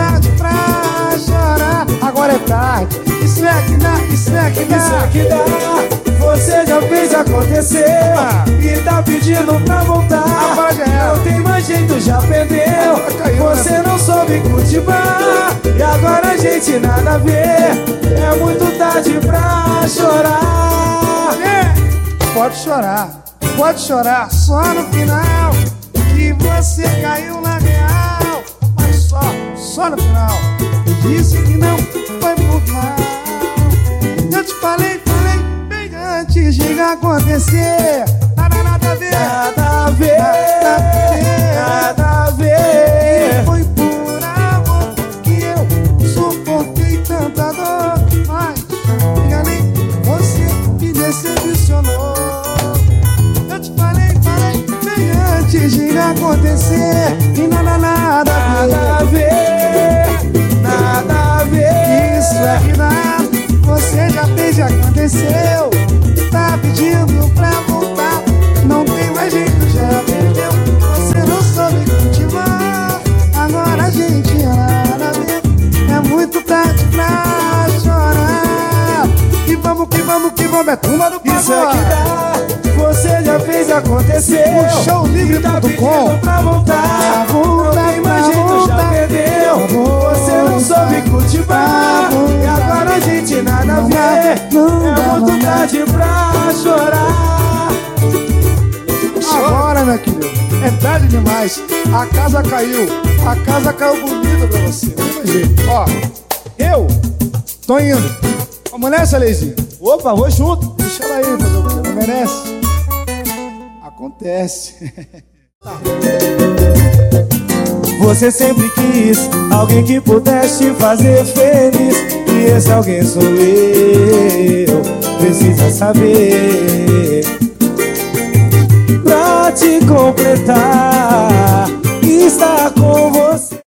tarde pra chorar, agora é tarde. Isso é que dá, isso é que Isso dá. é que dá, você já fez acontecer E tá pedindo pra voltar era. Não tem mais jeito, já perdeu né? Você não soube cultivar E agora a gente nada a ver É muito tarde pra chorar É, Pode chorar, pode chorar, só no final no final. Eu disse que não foi por mal. Eu te falei, falei bem antes de acontecer. Nada, nada a ver. Nada a ver, nada a ver foi por amor que eu suportei tanta dor. Mas enganei, você me decepcionou. Eu te falei, falei bem antes de acontecer. E é dá. Você já fez e aconteceu. Tá pedindo pra voltar. Não tem mais jeito, já perdeu. Você não soube cultivar. Agora a gente nada a ver. É muito tarde pra chorar. E vamos que vamos que vamos, é turma do Isso é que dá, você já fez acontecer O showlivre.com. Tá pedindo pra voltar Pra voltar, Não tem mais jeito, já perdeu pra chorar Agora, meu querido, é tarde demais. A casa caiu. A casa caiu bonita pra você. Ó, eu tô indo. Vamos nessa, Leizinho? Opa, vou junto Deixa ela aí, fazer o quê? Não merece? Acontece. Você sempre quis alguém que pudesse fazer feliz se esse alguém sou eu Precisa saber. Pra te completar